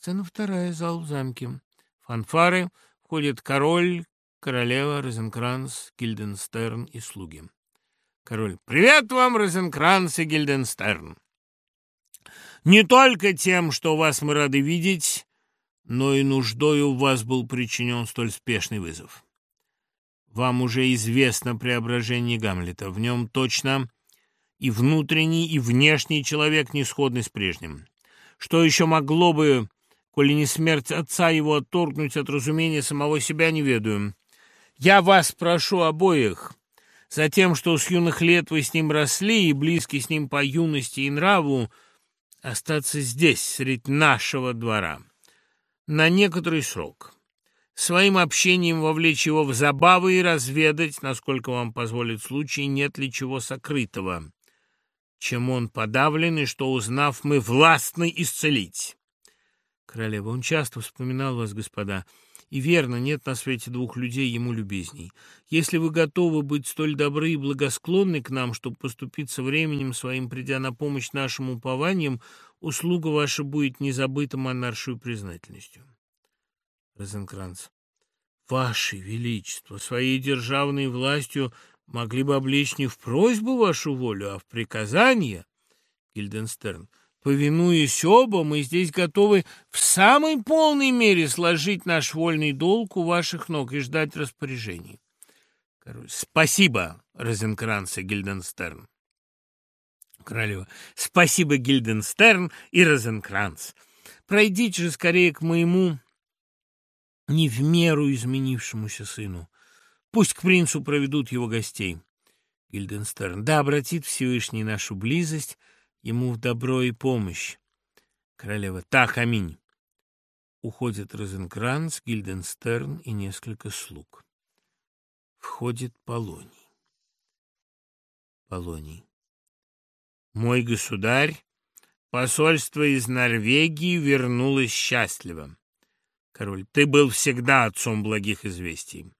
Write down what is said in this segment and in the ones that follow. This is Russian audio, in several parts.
Сцена вторая, зал в замке. Фанфары, входит король, королева, Розенкранц, Гильденстерн и слуги. Король. «Привет вам, Розенкранц и Гильденстерн! Не только тем, что вас мы рады видеть, но и нуждою в вас был причинен столь спешный вызов. Вам уже известно преображение Гамлета. В нем точно и внутренний, и внешний человек не сходный с прежним. Что еще могло бы, коли не смерть отца его, отторгнуть от разумения самого себя, не ведаю. Я вас прошу обоих, за тем, что с юных лет вы с ним росли и близки с ним по юности и нраву, остаться здесь, среди нашего двора, на некоторый срок» своим общением вовлечь его в забавы и разведать, насколько вам позволит случай, нет ли чего сокрытого, чем он подавлен, и что, узнав, мы властны исцелить. Королева, он часто вспоминал вас, господа, и верно, нет на свете двух людей ему любезней. Если вы готовы быть столь добры и благосклонны к нам, чтобы поступить со временем своим, придя на помощь нашим упованиям, услуга ваша будет не забыта монаршей признательностью. Розенкранц. Ваше Величество, своей державной властью могли бы облечь не в просьбу вашу волю, а в приказание. Гильденстерн. Повинуясь оба, мы здесь готовы в самой полной мере сложить наш вольный долг у ваших ног и ждать распоряжений. Король. Спасибо, Розенкранц и Гильденстерн. Королева. Спасибо, Гильденстерн и Розенкранц. Пройдите же скорее к моему не в меру изменившемуся сыну. Пусть к принцу проведут его гостей. Гильденстерн. Да обратит Всевышний нашу близость ему в добро и помощь. Королева. Так, аминь. Уходит Розенкранц, Гильденстерн и несколько слуг. Входит Полоний. Полоний. Мой государь, посольство из Норвегии вернулось счастливо. Король. Ты был всегда отцом благих известий.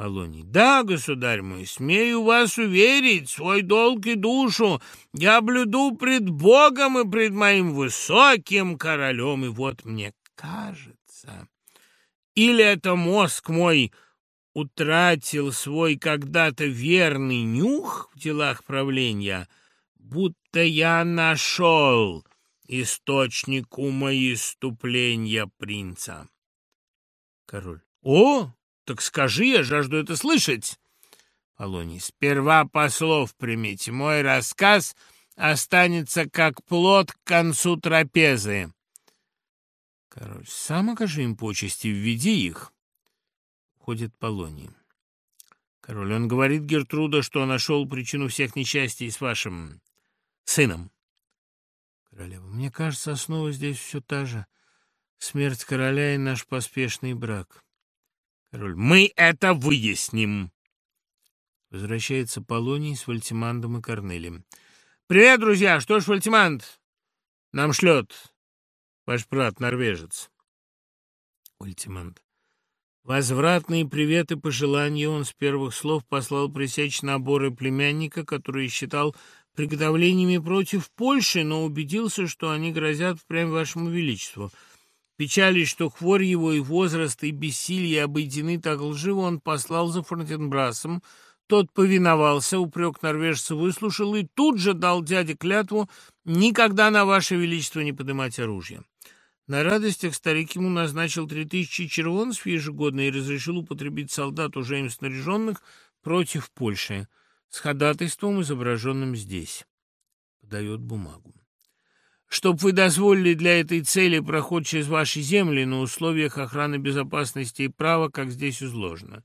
Полоний. Да, государь мой, смею вас уверить, свой долг и душу я блюду пред Богом и пред моим высоким королем. И вот мне кажется, или это мозг мой утратил свой когда-то верный нюх в делах правления, будто я нашел источник ума и иступления принца. Король. О, так скажи, я жажду это слышать. Полоний. Сперва послов примите. Мой рассказ останется как плод к концу трапезы. Король. Сам окажи им почести, введи их. Ходит Полоний. Король. Он говорит Гертруда, что нашел причину всех несчастий с вашим сыном. Королева. Мне кажется, основа здесь все та же. Смерть короля и наш поспешный брак. Король. Мы это выясним. Возвращается Полоний с Вальтимандом и Корнелием. «Привет, друзья! Что ж, Вальтиманд нам шлет ваш брат-норвежец?» Вальтиманд. Возвратные приветы пожелания он с первых слов послал пресечь наборы племянника, который считал приготовлениями против Польши, но убедился, что они грозят впрямь вашему величеству. Печали, что хворь его и возраст, и бессилие обойдены так лживо, он послал за Фортенбрасом. Тот повиновался, упрек норвежца выслушал и тут же дал дяде клятву никогда на ваше величество не поднимать оружие. На радостях старик ему назначил три тысячи червонцев ежегодно и разрешил употребить солдат, уже им снаряженных, против Польши с ходатайством, изображенным здесь. Подает бумагу. Чтоб вы дозволили для этой цели проход через ваши земли на условиях охраны безопасности и права, как здесь изложено.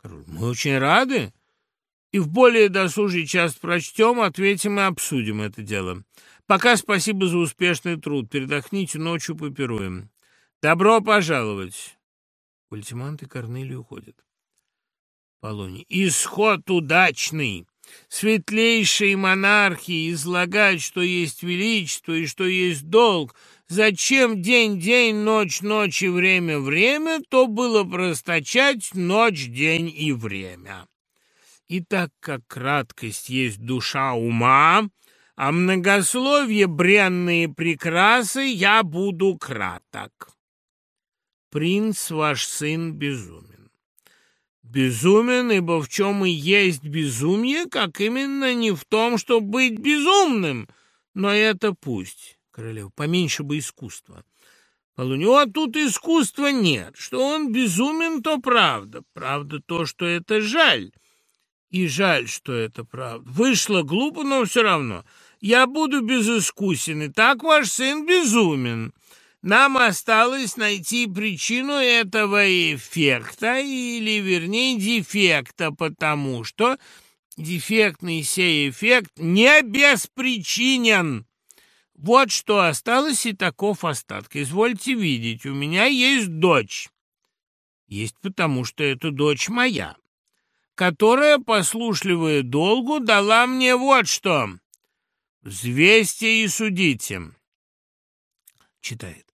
Король, мы очень рады. И в более досужий час прочтем, ответим и обсудим это дело. Пока спасибо за успешный труд. Передохните, ночью попируем. Добро пожаловать. Ультимант и Корнелий уходят. Полоний. Исход удачный. Светлейшие монархии излагать, что есть величество и что есть долг. Зачем день-день, ночь-ночь и время-время, то было простачать ночь-день и время. И так как краткость есть душа ума, а многословие бренные прекрасы я буду краток. Принц ваш сын безумен. Безумен, ибо в чем и есть безумие, как именно не в том, чтобы быть безумным, но это пусть. Королева, поменьше бы искусства. А тут искусства нет. Что он безумен, то правда. Правда то, что это жаль. И жаль, что это правда. Вышло глупо, но все равно. Я буду безыскусен, и так ваш сын безумен. Нам осталось найти причину этого эффекта, или, вернее, дефекта, потому что дефектный сей эффект не беспричинен. Вот что осталось, и таков остаток. Извольте видеть, у меня есть дочь. Есть потому, что это дочь моя, которая, послушливая долгу, дала мне вот что. «Взвесьте и судите». Читает.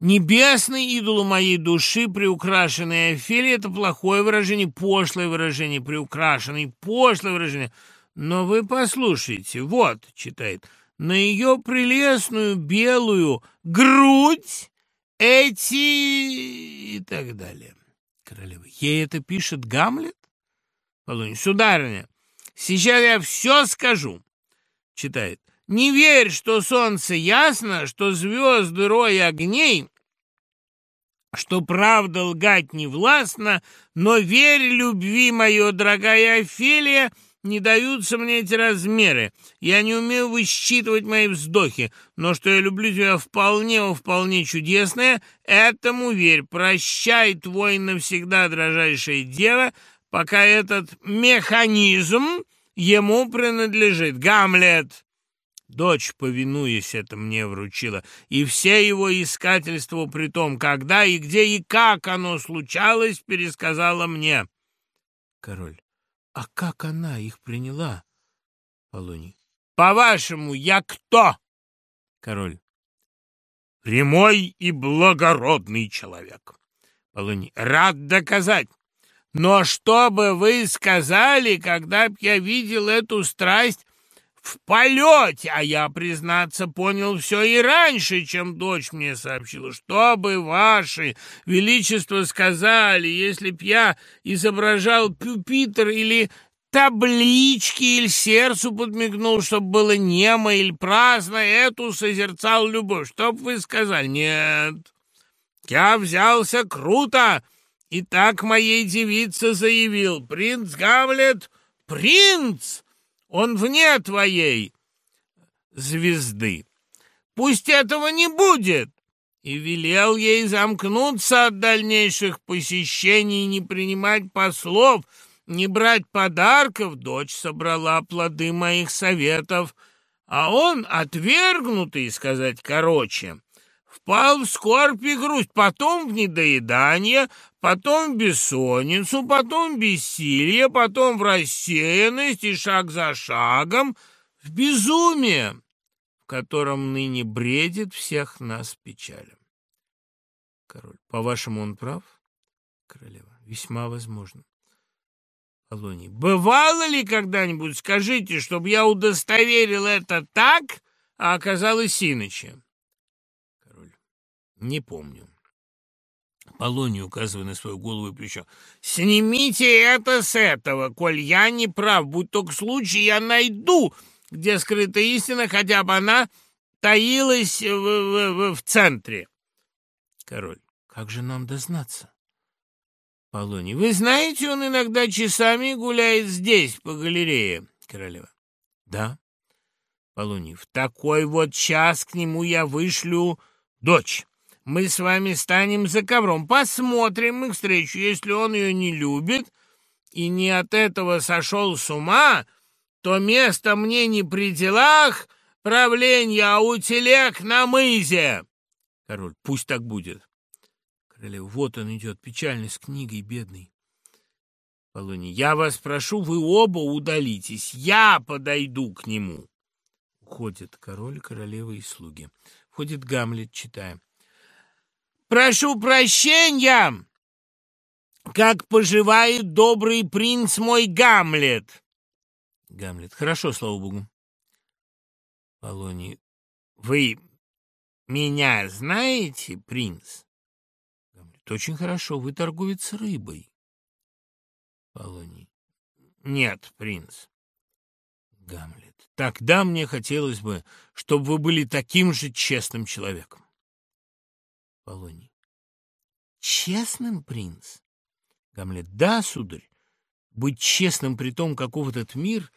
«Небесный идол моей души, приукрашенный Офелия» — это плохое выражение, пошлое выражение, приукрашенный, пошлое выражение. Но вы послушайте, вот, читает, — на ее прелестную белую грудь эти и так далее. Королева. Ей это пишет Гамлет? Полунь. Сударыня, сейчас я все скажу. Читает. Не верь, что солнце ясно, что звезды рой огней, что правда лгать не властно, но верь любви мое, дорогая Офелия, — не даются мне эти размеры. Я не умею высчитывать мои вздохи, но что я люблю тебя вполне, вполне чудесное, этому верь. Прощай, твой навсегда дрожайшая дева, пока этот механизм ему принадлежит. Гамлет!» Дочь, повинуясь это, мне вручила, и все его искательства при том, когда и где и как оно случалось, пересказала мне. Король. А как она их приняла? Полоний. По-вашему, я кто? Король. Прямой и благородный человек. Полоний. Рад доказать. Но что бы вы сказали, когда б я видел эту страсть в полете, а я, признаться, понял все и раньше, чем дочь мне сообщила. Что бы ваши величество сказали, если б я изображал пюпитр или таблички или сердцу подмигнул, чтобы было немо или праздно, эту созерцал любовь. Что б вы сказали? Нет, я взялся круто, и так моей девице заявил. Принц Гамлет — принц! Он вне твоей звезды. Пусть этого не будет. И велел ей замкнуться от дальнейших посещений, не принимать послов, не брать подарков. Дочь собрала плоды моих советов, а он, отвергнутый, сказать короче, впал в скорбь и грусть, потом в недоедание, потом в бессонницу, потом в бессилие, потом в рассеянность и шаг за шагом в безумие, в котором ныне бредит всех нас печалем. Король, по-вашему, он прав? Королева, весьма возможно. Полоний, бывало ли когда-нибудь, скажите, чтобы я удостоверил это так, а оказалось иначе? Не помню. Полоний, указывая на свою голову и плечо. «Снимите это с этого, коль я не прав. Будь только случай, я найду, где скрыта истина, хотя бы она таилась в, в, в, в центре». Король. «Как же нам дознаться?» Полоний. «Вы знаете, он иногда часами гуляет здесь, по галерее». Королева. «Да». Полоний. «В такой вот час к нему я вышлю дочь». Мы с вами станем за ковром, посмотрим их встречу. Если он ее не любит и не от этого сошел с ума, то место мне не при делах правления, а у телег на мызе. Король, пусть так будет. Королева, вот он идет, печальный, с книгой, бедный. Полоний, я вас прошу, вы оба удалитесь, я подойду к нему. Уходят король, королева и слуги. Входит Гамлет, читая. Прошу прощения, как поживает добрый принц мой Гамлет. Гамлет. Хорошо, слава богу. Полоний. Вы меня знаете, принц? Гамлет. Очень хорошо, вы торговец рыбой. Полоний. Нет, принц. Гамлет. Тогда мне хотелось бы, чтобы вы были таким же честным человеком. Полоний. Честным, принц? Гамлет. Да, сударь. Быть честным при том, каков этот мир,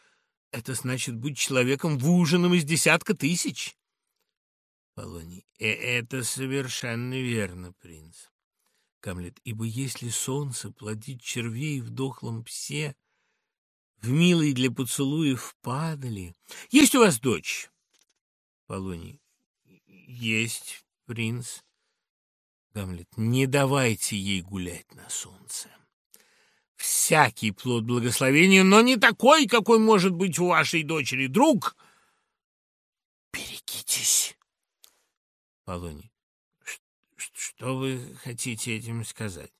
это значит быть человеком выуженным из десятка тысяч. Полоний. Э это совершенно верно, принц. Гамлет. Ибо если солнце плодит червей в дохлом псе, в милой для поцелуев падали. Есть у вас дочь? Полоний. Есть, принц. Гамлет. Не давайте ей гулять на солнце. Всякий плод благословения, но не такой, какой может быть у вашей дочери. Друг, берегитесь. Полоний. Что вы хотите этим сказать?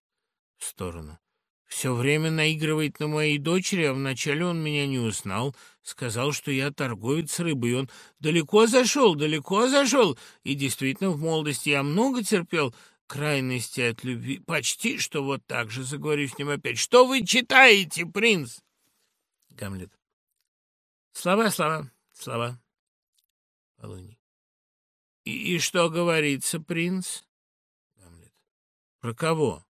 В сторону. Все время наигрывает на моей дочери, а вначале он меня не узнал, сказал, что я торговец рыбой. Он далеко зашел, далеко зашел, и действительно в молодости я много терпел крайности от любви. Почти что вот так же заговорю с ним опять. Что вы читаете, принц? Гамлет. Слова, слова, слова. Полоний. И, и что говорится, принц? Гамлет. Про кого?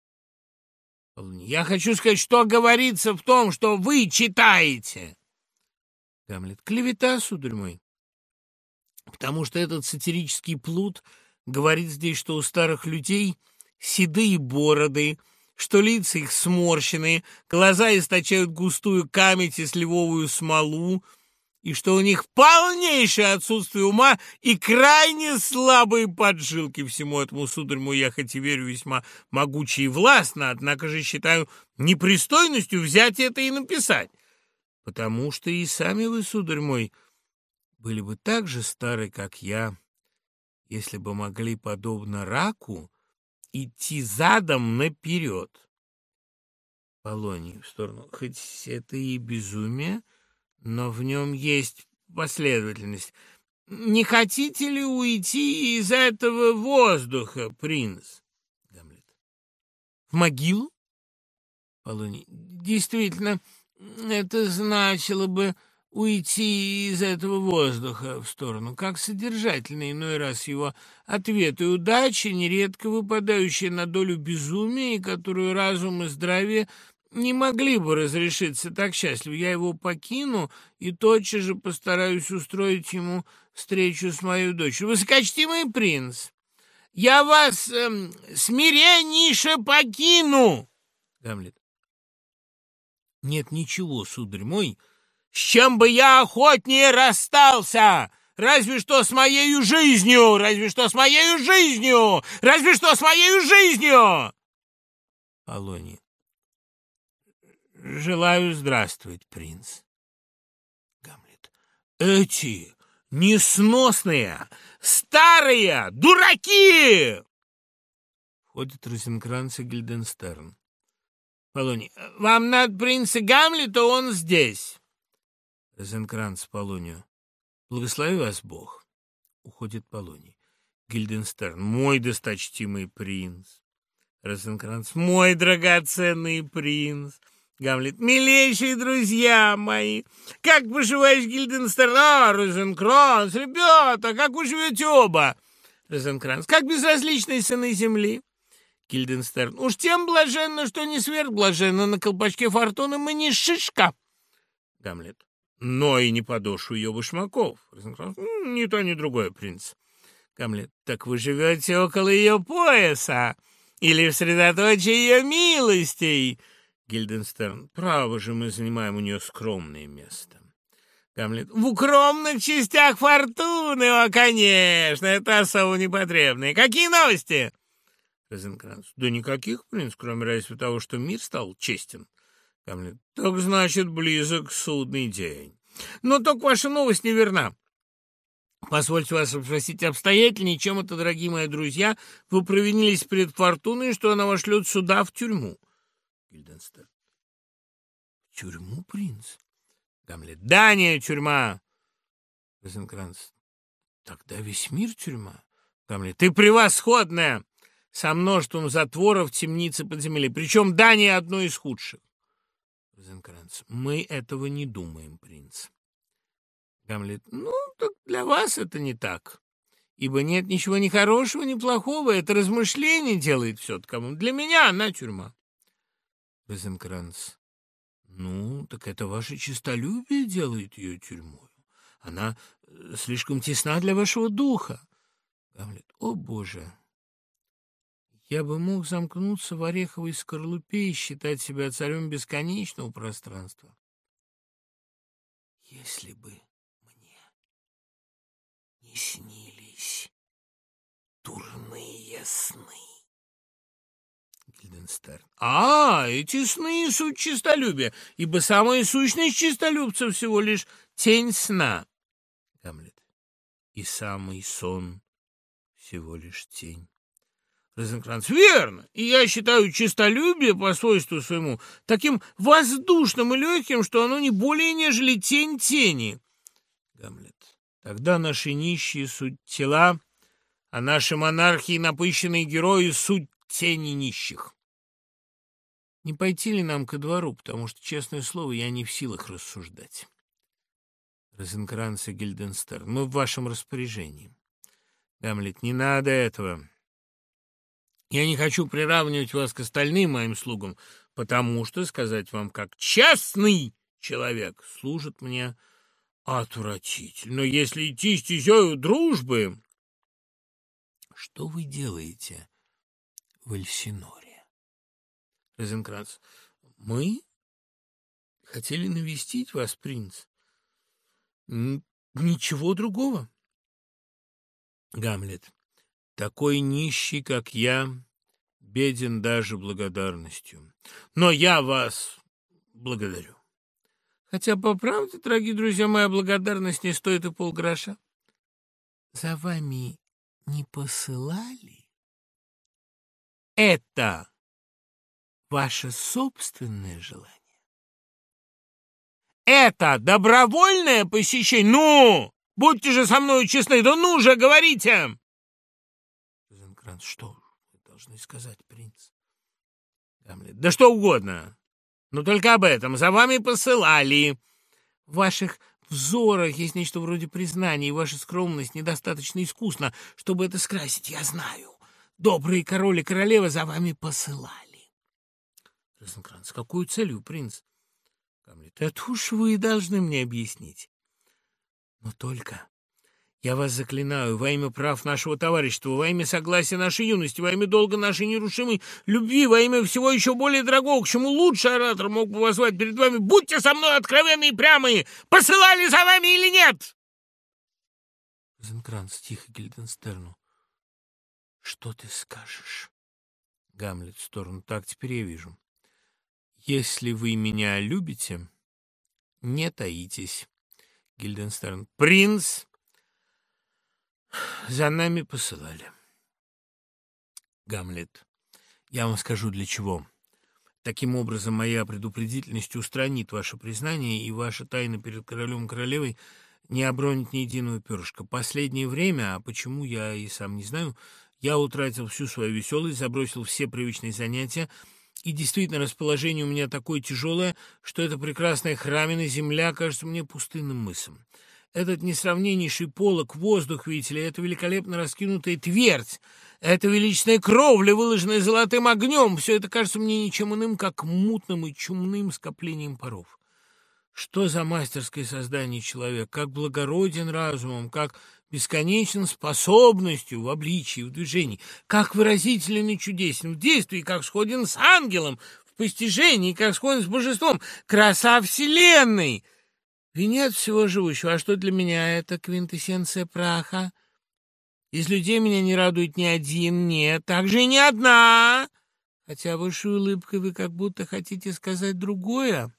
Я хочу сказать, что говорится в том, что вы читаете. Гамлет. Клевета, сударь мой. Потому что этот сатирический плут говорит здесь, что у старых людей седые бороды, что лица их сморщенные, глаза источают густую камедь и сливовую смолу, и что у них полнейшее отсутствие ума и крайне слабые поджилки. Всему этому, сударь я хоть и верю весьма могуче и властно, однако же считаю непристойностью взять это и написать. Потому что и сами вы, сударь мой, были бы так же стары, как я, если бы могли, подобно раку, идти задом наперед. Полоний в сторону. Хоть это и безумие, но в нем есть последовательность. Не хотите ли уйти из этого воздуха, принц? Гамлет. В могилу? Полоний. Действительно, это значило бы уйти из этого воздуха в сторону, как содержательный иной раз его ответ и удача, нередко выпадающая на долю безумия, которую разум и здравие не могли бы разрешиться так счастливо. Я его покину и тотчас же постараюсь устроить ему встречу с моей дочерью. Высокочтимый принц, я вас эм, смиреннейше покину. Гамлет. Нет ничего, сударь мой, с чем бы я охотнее расстался. Разве что с моей жизнью, разве что с моей жизнью, разве что с моей жизнью. Полоний. Желаю здравствовать, принц. Гамлет. Эти несносные, старые дураки! Входит Розенкранц и Гильденстерн. Полоний. Вам надо принца Гамлета, он здесь. Розенкранц Полонию. Благослови вас Бог. Уходит Полоний. Гильденстерн. Мой досточтимый принц. Розенкранц. Мой драгоценный принц. Гамлет. «Милейшие друзья мои! Как поживаешь, Гильденстерн? А, Розенкранц, ребята, как вы живете оба?» Розенкранц. «Как безразличные сыны земли?» Гильденстерн. «Уж тем блаженно, что не сверхблаженно, на колпачке фортуны мы не шишка!» Гамлет. «Но и не подошву ее башмаков!» Розенкранц. «Ни то, ни другое, принц!» Гамлет. «Так вы живете около ее пояса или в средоточии ее милостей?» Гильденстерн. Право же, мы занимаем у нее скромное место. Гамлет. В укромных частях фортуны, о, конечно, это особо непотребные. Какие новости? Розенкранц. Да никаких, принц, кроме разве того, что мир стал честен. Гамлет. Так значит, близок судный день. Но только ваша новость неверна. Позвольте вас спросить обстоятельнее, чем это, дорогие мои друзья, вы провинились перед фортуной, что она вошлет сюда в тюрьму. Гильденстерн. В тюрьму, принц? Гамлет. Да, не тюрьма. Розенкранц. Тогда весь мир тюрьма. Гамлет. Ты превосходная! Со множеством затворов, темницы подземелья. Причем Дания одно из худших. Розенкранц. Мы этого не думаем, принц. Гамлет. Ну, так для вас это не так. Ибо нет ничего ни хорошего, ни плохого. Это размышление делает все кому. Для меня она тюрьма. Розенкранц. Ну, так это ваше честолюбие делает ее тюрьмой. Она э, слишком тесна для вашего духа. Гамлет. О, Боже! Я бы мог замкнуться в ореховой скорлупе и считать себя царем бесконечного пространства. Если бы мне не снились дурные сны. Гильденстерн. А, эти сны — суть честолюбия, ибо самая сущность честолюбца всего лишь тень сна. Гамлет. И самый сон всего лишь тень. Розенкранц. Верно. И я считаю честолюбие по свойству своему таким воздушным и легким, что оно не более, нежели тень тени. Гамлет. Тогда наши нищие суть тела, а наши монархии напыщенные герои суть тени нищих. Не пойти ли нам ко двору, потому что, честное слово, я не в силах рассуждать. Розенкранц и Гильденстерн, мы в вашем распоряжении. Гамлет, не надо этого. Я не хочу приравнивать вас к остальным моим слугам, потому что, сказать вам, как честный человек, служит мне отвратительно. Но если идти стезею дружбы... Что вы делаете в Эльсиноре? Розенкранц, мы хотели навестить вас, принц. Ничего другого. Гамлет. Такой нищий, как я, беден даже благодарностью. Но я вас благодарю. Хотя, по правде, дорогие друзья, моя благодарность не стоит и полгроша. За вами не посылали? Это ваше собственное желание? Это добровольное посещение? Ну, будьте же со мной честны, да ну же, говорите! Розенкранц, что вы должны сказать, принц? Гамлет, да что угодно, но только об этом. За вами посылали. В ваших взорах есть нечто вроде признания, и ваша скромность недостаточно искусна, чтобы это скрасить, я знаю. Добрые король и королева за вами посылали. Розенкранц, с целью, принц? Гамлет, это уж вы должны мне объяснить. Но только я вас заклинаю во имя прав нашего товарищества, во имя согласия нашей юности, во имя долга нашей нерушимой любви, во имя всего еще более дорогого, к чему лучший оратор мог бы возвать перед вами. Будьте со мной откровенны и прямые! Посылали за вами или нет? Зенкранц тихо Гильденстерну. Что ты скажешь? Гамлет в сторону. Так, теперь я вижу. Если вы меня любите, не таитесь. Гильденстерн. Принц за нами посылали. Гамлет. Я вам скажу для чего. Таким образом, моя предупредительность устранит ваше признание, и ваша тайна перед королем и королевой не обронит ни единого перышка. Последнее время, а почему, я и сам не знаю, я утратил всю свою веселость, забросил все привычные занятия, и действительно, расположение у меня такое тяжелое, что эта прекрасная храмина земля кажется мне пустынным мысом. Этот несравненнейший полок, воздух, видите ли, это великолепно раскинутая твердь, это величная кровля, выложенная золотым огнем, все это кажется мне ничем иным, как мутным и чумным скоплением паров. Что за мастерское создание человек, как благороден разумом, как бесконечен способностью в обличии, в движении, как выразителен и чудесен в действии, как сходен с ангелом в постижении, как сходен с божеством. Краса вселенной! Венец всего живущего. А что для меня это квинтэссенция праха? Из людей меня не радует ни один, нет, так же и ни одна. Хотя вашей улыбкой вы как будто хотите сказать другое.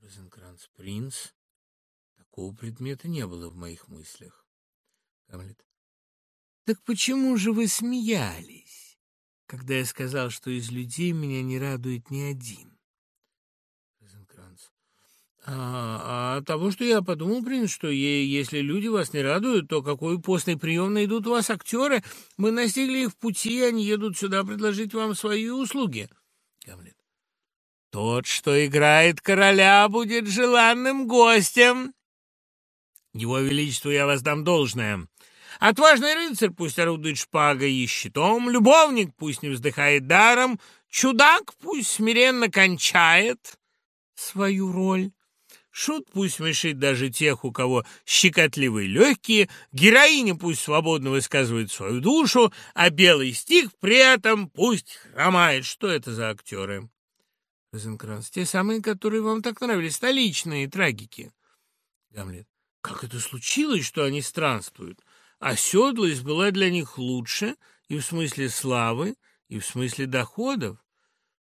Розенкранц, принц, такого предмета не было в моих мыслях. Гамлет. Так почему же вы смеялись, когда я сказал, что из людей меня не радует ни один? А, а того, что я подумал, принц, что если люди вас не радуют, то какой постный прием найдут у вас актеры? Мы настигли их в пути, они едут сюда предложить вам свои услуги. Гамлет. Тот, что играет короля, будет желанным гостем. Его Величеству я вас дам должное. Отважный рыцарь пусть орудует шпагой и щитом, любовник пусть не вздыхает даром, чудак пусть смиренно кончает свою роль. Шут пусть смешит даже тех, у кого щекотливые легкие, героиня пусть свободно высказывает свою душу, а белый стих при этом пусть хромает. Что это за актеры? Розенкранц. Те самые, которые вам так нравились, столичные трагики. Гамлет. Как это случилось, что они странствуют? Оседлость была для них лучше и в смысле славы, и в смысле доходов.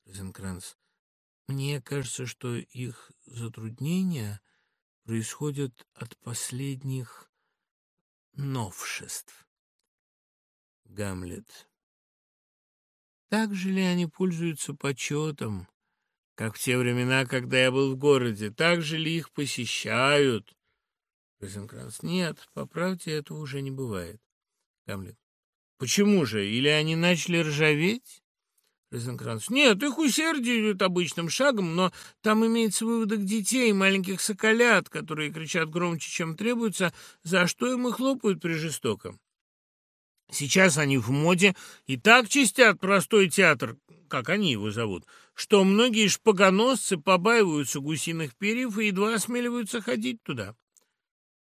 Розенкранц. Мне кажется, что их затруднения происходят от последних новшеств. Гамлет. Так же ли они пользуются почетом, как в те времена, когда я был в городе? Так же ли их посещают? Розенкранц. Нет, по правде этого уже не бывает. Гамлет. Почему же? Или они начали ржаветь? Розенкранц. Нет, их усердие идет обычным шагом, но там имеется выводок детей, маленьких соколят, которые кричат громче, чем требуется, за что им и хлопают при жестоком. Сейчас они в моде и так чистят простой театр, как они его зовут, что многие шпагоносцы побаиваются гусиных перьев и едва осмеливаются ходить туда.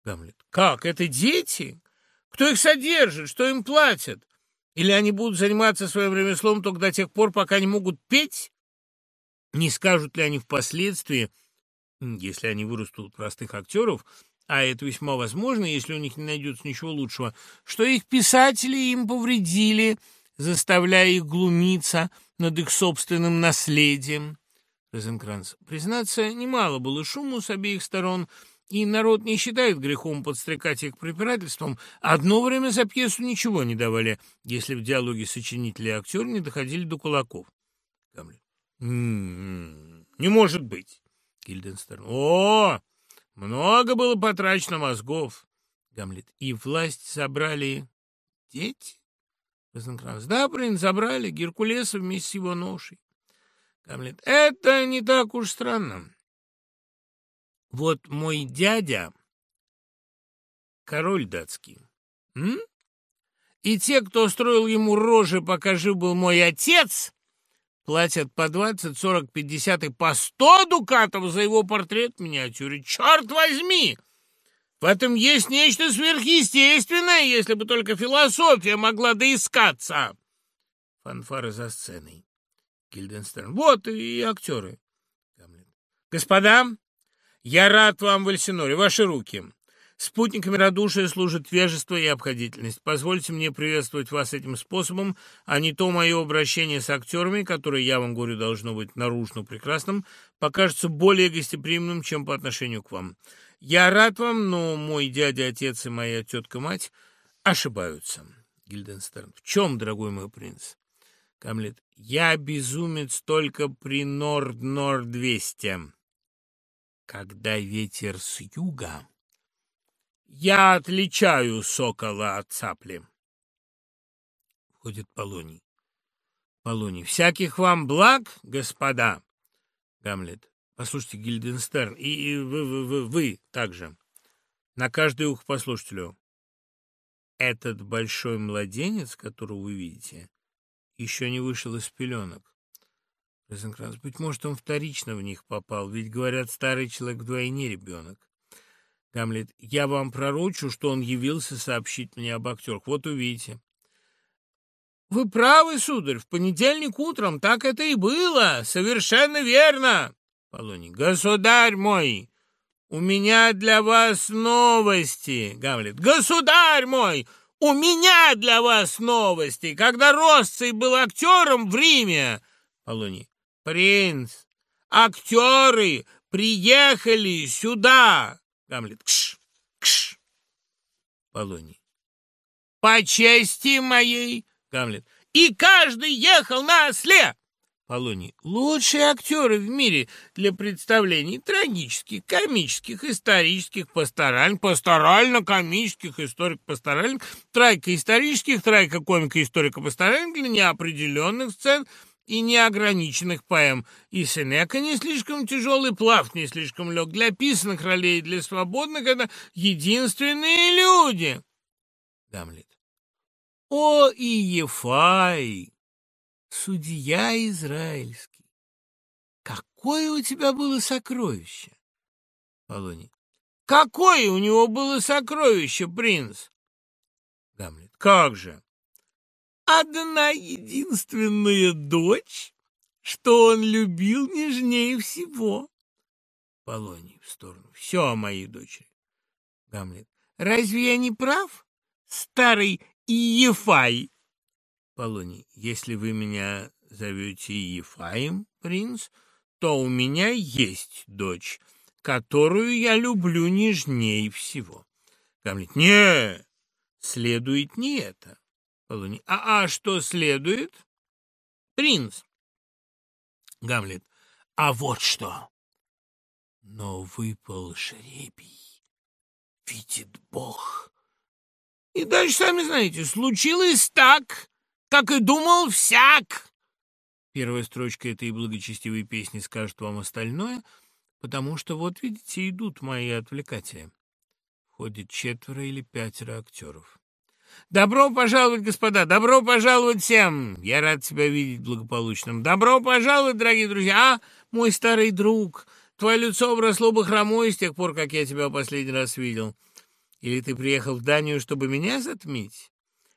Гамлет. Как? Это дети? Кто их содержит? Что им платят? Или они будут заниматься своим ремеслом только до тех пор, пока не могут петь? Не скажут ли они впоследствии, если они вырастут простых актеров, а это весьма возможно, если у них не найдется ничего лучшего, что их писатели им повредили, заставляя их глумиться над их собственным наследием? Розенкранц. Признаться, немало было шуму с обеих сторон, и народ не считает грехом подстрекать их препирательством, одно время за пьесу ничего не давали, если в диалоге сочинитель и актер не доходили до кулаков. Гамлет. «М-м-м, не может быть. Гильденстерн. О, много было потрачено мозгов. Гамлет. И власть забрали дети? Розенкранц. Да, принц, забрали Геркулеса вместе с его ношей. Гамлет. Это не так уж странно. Вот мой дядя — король датский. М? И те, кто строил ему рожи, пока жив был мой отец, платят по двадцать, сорок, пятьдесят и по сто дукатов за его портрет в миниатюре. Черт возьми! В этом есть нечто сверхъестественное, если бы только философия могла доискаться. Фанфары за сценой. Гильденстерн. Вот и актеры. Господа, я рад вам в Эльсиноре. Ваши руки. Спутниками радушия служат вежество и обходительность. Позвольте мне приветствовать вас этим способом, а не то мое обращение с актерами, которое, я вам говорю, должно быть наружно прекрасным, покажется более гостеприимным, чем по отношению к вам. Я рад вам, но мой дядя, отец и моя тетка-мать ошибаются. Гильденстерн. В чем, дорогой мой принц? Камлет. Я безумец только при Норд-Норд-200 когда ветер с юга. Я отличаю сокола от цапли. Входит Полоний. Полоний. Всяких вам благ, господа. Гамлет. Послушайте, Гильденстерн, и, и вы, вы, вы, вы также. На каждый ух послушателю. Этот большой младенец, которого вы видите, еще не вышел из пеленок. Розенкранц, быть может, он вторично в них попал, ведь, говорят, старый человек вдвойне ребенок. Гамлет, я вам пророчу, что он явился сообщить мне об актерах. Вот увидите. Вы правы, сударь, в понедельник утром так это и было. Совершенно верно. Полоний, государь мой, у меня для вас новости. Гамлет, государь мой, у меня для вас новости. Когда Росций был актером в Риме, Полоний, «Принц, актеры приехали сюда!» Гамлет. «Кш! Кш!» Полоний. «По чести моей!» Гамлет. «И каждый ехал на осле!» Полоний. Лучшие актеры в мире для представлений трагических, комических, исторических, пасторальных, пасторально-комических, историко-пасторальных, тройка-исторических, тройка-комика-историко-пасторальных для неопределенных сцен и неограниченных поэм. И Сенека не слишком тяжелый, Плав не слишком лег. Для писанных ролей, для свободных это единственные люди. Гамлет. О, Иефай! судья израильский. Какое у тебя было сокровище? Полоний. Какое у него было сокровище, принц? Гамлет. Как же? Одна единственная дочь, что он любил нежнее всего. Полоний в сторону. Все о моей дочери. Гамлет. Разве я не прав, старый Иефай? Полоний, если вы меня зовете Ефаем, принц, то у меня есть дочь, которую я люблю нежнее всего. Гамлет, не, следует не это. Полоний, а, а что следует? Принц. Гамлет, а вот что. Но выпал жребий, видит Бог. И дальше, сами знаете, случилось так, как и думал всяк. Первая строчка этой благочестивой песни скажет вам остальное, потому что вот, видите, идут мои отвлекатели. Входит четверо или пятеро актеров. «Добро пожаловать, господа! Добро пожаловать всем! Я рад тебя видеть благополучным! Добро пожаловать, дорогие друзья! А, мой старый друг! Твое лицо обросло бы хромой с тех пор, как я тебя последний раз видел. Или ты приехал в Данию, чтобы меня затмить?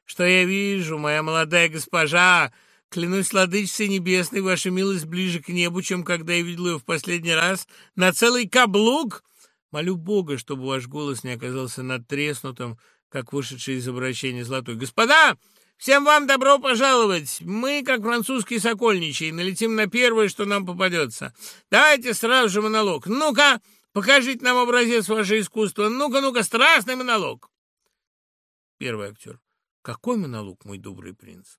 Что я вижу, моя молодая госпожа? Клянусь владычицей небесной, ваша милость ближе к небу, чем когда я видел ее в последний раз. На целый каблук! Молю Бога, чтобы ваш голос не оказался надтреснутым, как вышедший из обращения золотой. Господа, всем вам добро пожаловать! Мы, как французские сокольничьи, налетим на первое, что нам попадется. Давайте сразу же монолог. Ну-ка, покажите нам образец вашего искусства. Ну-ка, ну-ка, страстный монолог. Первый актер. Какой монолог, мой добрый принц?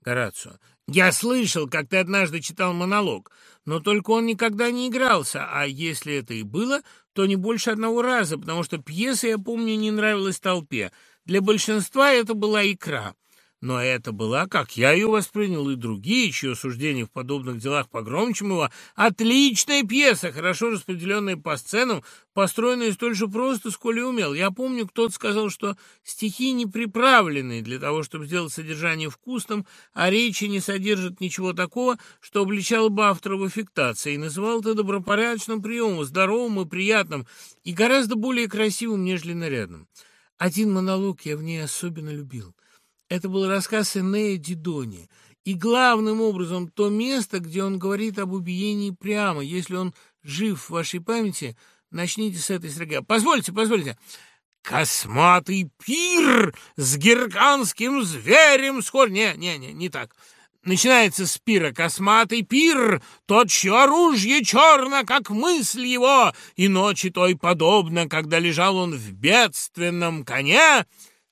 Горацио. Я слышал, как ты однажды читал монолог, но только он никогда не игрался, а если это и было, то не больше одного раза, потому что пьеса, я помню, не нравилась толпе. Для большинства это была икра. Но это была, как я ее воспринял, и другие, чье суждение в подобных делах погромче его, отличная пьеса, хорошо распределенная по сценам, построенная столь же просто, сколь и умел. Я помню, кто-то сказал, что стихи не приправлены для того, чтобы сделать содержание вкусным, а речи не содержат ничего такого, что обличало бы автора в аффектации, и называл это добропорядочным приемом, здоровым и приятным, и гораздо более красивым, нежели нарядным. Один монолог я в ней особенно любил — это был рассказ Энея Дидони. И главным образом то место, где он говорит об убиении прямо. Если он жив в вашей памяти, начните с этой строки. Позвольте, позвольте. «Косматый пир с герканским зверем скоро...» Не, не, не, не так. Начинается с пира косматый пир, тот, чье оружие черно, как мысль его, и ночи той подобно, когда лежал он в бедственном коне,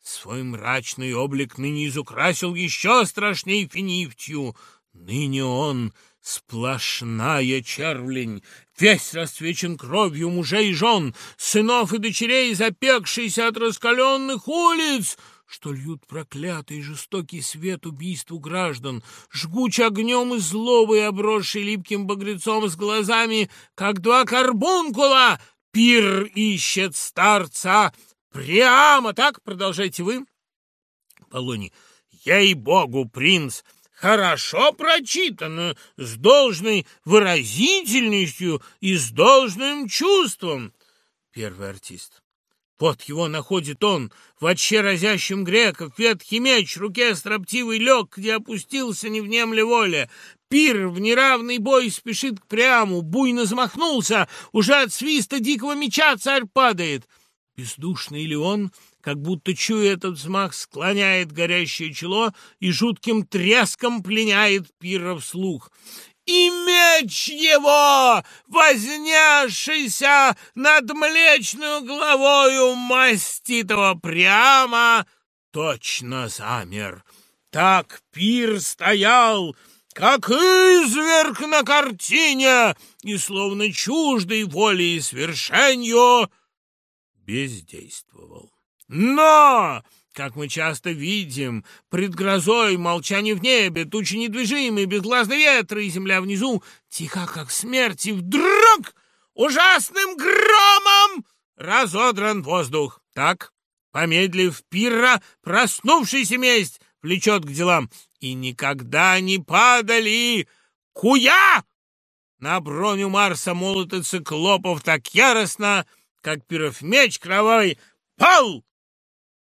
Свой мрачный облик ныне изукрасил еще страшней финифтью. Ныне он сплошная червлень, весь расцвечен кровью мужей и жен, сынов и дочерей, запекшийся от раскаленных улиц, что льют проклятый жестокий свет убийству граждан, жгуч огнем и злобой, обросший липким багрецом с глазами, как два карбункула, пир ищет старца, Прямо так, продолжайте вы. Полоний. Ей-богу, принц, хорошо прочитано, с должной выразительностью и с должным чувством. Первый артист. Вот его находит он, в отче разящем греков, ветхий меч, руке строптивый лег, где опустился, не внемля воля. Пир в неравный бой спешит к пряму, буйно замахнулся, уже от свиста дикого меча царь падает. Бездушный Леон, как будто чуя этот взмах, склоняет горящее чело и жутким треском пленяет пира вслух. И меч его, вознесшийся над млечную головою маститого прямо, точно замер. Так пир стоял, как изверг на картине, и словно чуждой волей и свершенью бездействовал. Но как мы часто видим, пред грозой молчание в небе, тучи недвижимые, безгласные ветры, и земля внизу тиха, как смерть, и вдруг ужасным громом разодран воздух. Так, помедлив пира, проснувшийся месть влечет к делам, и никогда не падали куя на броню Марса молоты циклопов так яростно, как пиров меч кровавый пал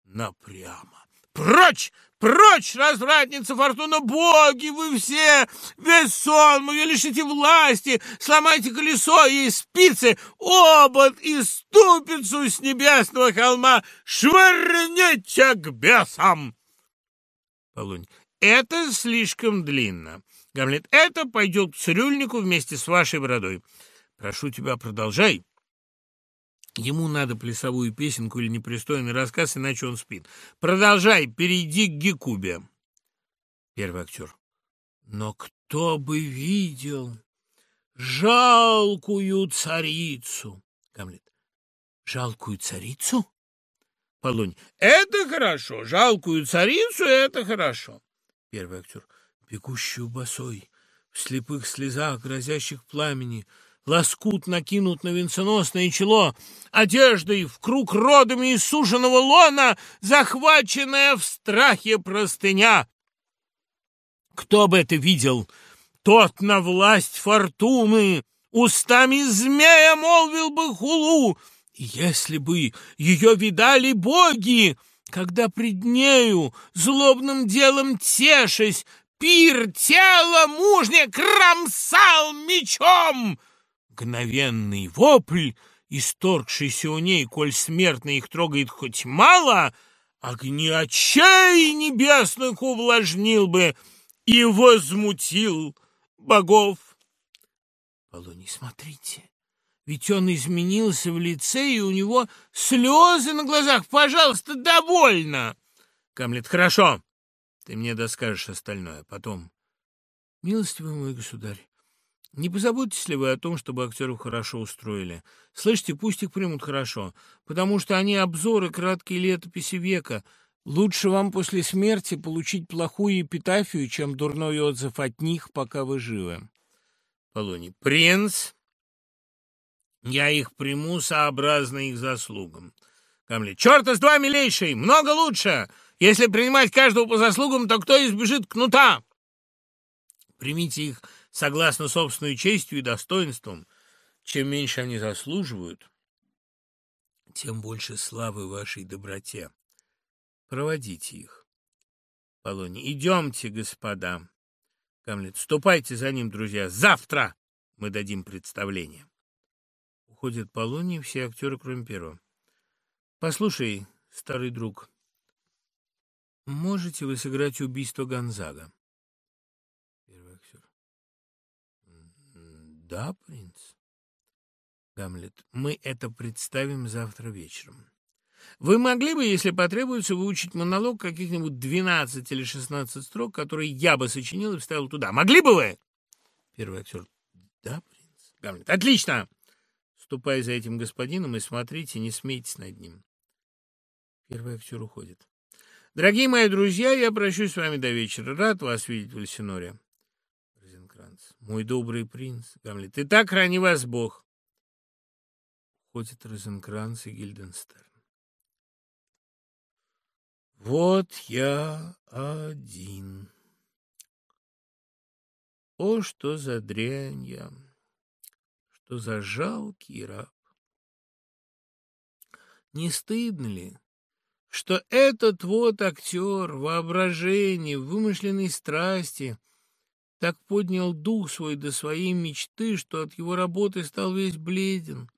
напрямо. Прочь! Прочь, развратница Фортуна, боги вы все! Весь сон мой лишите власти, сломайте колесо и спицы, обод и ступицу с небесного холма швырните к бесам!» Полунь. «Это слишком длинно. Гамлет, это пойдет к цирюльнику вместе с вашей бородой. Прошу тебя, продолжай». Ему надо плясовую песенку или непристойный рассказ, иначе он спит. Продолжай, перейди к Гекубе. Первый актер. Но кто бы видел жалкую царицу? Гамлет. Жалкую царицу? Полонь. Это хорошо. Жалкую царицу — это хорошо. Первый актер. Бегущую босой, в слепых слезах, грозящих пламени, лоскут накинут на венценосное чело, одеждой в круг родами иссушенного лона, захваченная в страхе простыня. Кто бы это видел? Тот на власть фортуны устами змея молвил бы хулу. Если бы ее видали боги, когда пред нею, злобным делом тешась, пир тело мужня кромсал мечом, Мгновенный вопль, исторгшийся у ней, коль смертно их трогает хоть мало, огни очей небесных увлажнил бы и возмутил богов. Полоний, смотрите, ведь он изменился в лице, и у него слезы на глазах. Пожалуйста, довольно. Камлет, хорошо. Ты мне доскажешь остальное потом. Милостивый мой государь, не позаботитесь ли вы о том, чтобы актеров хорошо устроили? Слышите, пусть их примут хорошо, потому что они обзоры, краткие летописи века. Лучше вам после смерти получить плохую эпитафию, чем дурной отзыв от них, пока вы живы. Полоний. Принц, я их приму сообразно их заслугам. Гамлет. Черта с два, милейший, много лучше. Если принимать каждого по заслугам, то кто избежит кнута? Примите их согласно собственной честью и достоинствам. Чем меньше они заслуживают, тем больше славы вашей доброте. Проводите их. Полоний. Идемте, господа. Гамлет. Ступайте за ним, друзья. Завтра мы дадим представление. Уходят Полоний, все актеры, кроме первого. Послушай, старый друг, можете вы сыграть убийство Гонзага? Да, принц. Гамлет, мы это представим завтра вечером. Вы могли бы, если потребуется, выучить монолог каких-нибудь 12 или 16 строк, которые я бы сочинил и вставил туда. Могли бы вы? Первый актер. Да, принц. Гамлет. Отлично. Ступай за этим господином и смотрите, не смейтесь над ним. Первый актер уходит. Дорогие мои друзья, я прощаюсь с вами до вечера. Рад вас видеть в Эльсиноре. Мой добрый принц, Гамлет, и так храни вас Бог. Ходят Розенкранц и Гильденстерн. Вот я один. О, что за дрянь я, что за жалкий раб! Не стыдно ли, что этот вот актер воображение, вымышленной страсти — так поднял дух свой до своей мечты, что от его работы стал весь бледен.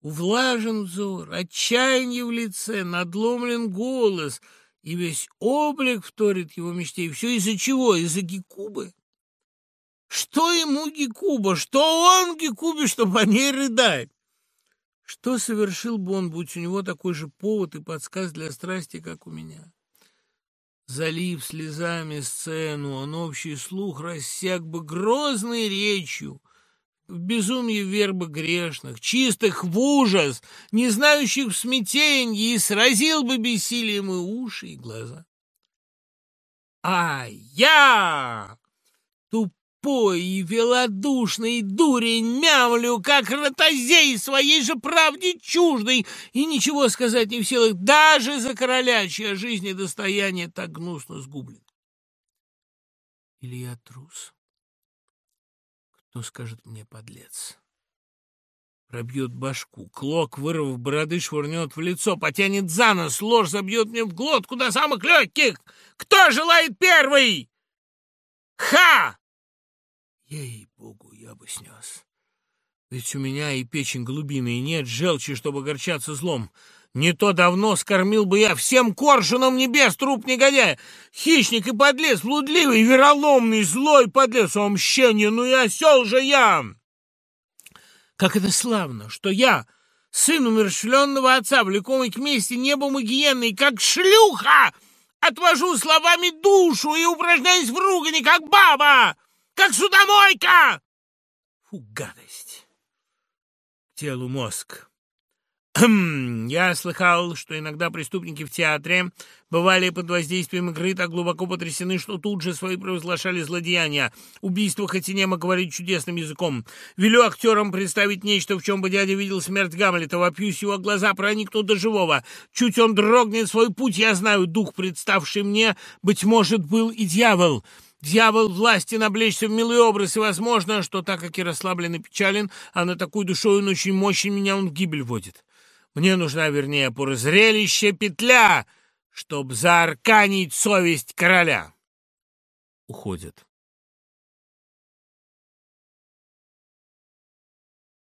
Увлажен взор, отчаяние в лице, надломлен голос, и весь облик вторит его мечте. И все из-за чего? Из-за Гекубы. Что ему Гекуба? Что он Гекубе, чтобы о ней рыдать? Что совершил бы он, будь у него такой же повод и подсказ для страсти, как у меня? Залив слезами сцену, он общий слух рассек бы грозной речью, в безумье вербы грешных, чистых в ужас, не знающих в смятенье, и сразил бы бессилием и уши, и глаза. А я, тупой и велодушный дурень, мямлю, как ротозей своей же правде чуждой, и ничего сказать не в силах даже за короля, чья жизнь и достояние так гнусно сгублен. Или я трус? Кто скажет мне, подлец? Пробьет башку, клок, вырвав бороды, швырнет в лицо, потянет за нос, ложь забьет мне в глотку до самых легких. Кто желает первый? Ха! Ей-богу, я бы снес. Ведь у меня и печень глубины, и нет желчи, чтобы горчаться злом. Не то давно скормил бы я всем коршуном небес труп негодяя. Хищник и подлец, блудливый, вероломный, злой подлец, о мщение, ну и осел же я! Как это славно, что я, сын умершленного отца, влекомый к мести небом и гиенной, как шлюха, отвожу словами душу и упражняюсь в ругани, как баба, как судомойка! Фу, гадость! телу мозг. Я слыхал, что иногда преступники в театре бывали под воздействием игры так глубоко потрясены, что тут же свои провозглашали злодеяния. Убийство хоть и немо говорит чудесным языком. Велю актерам представить нечто, в чем бы дядя видел смерть Гамлета. Вопьюсь, его глаза проникнут до живого. Чуть он дрогнет свой путь, я знаю, дух, представший мне, быть может, был и дьявол. Дьявол власти наблечься в милый образ, и возможно, что так как и расслаблен и печален, а на такую душой он очень мощен, меня он в гибель водит. Мне нужна, вернее, зрелище петля, чтоб заарканить совесть короля. Уходит.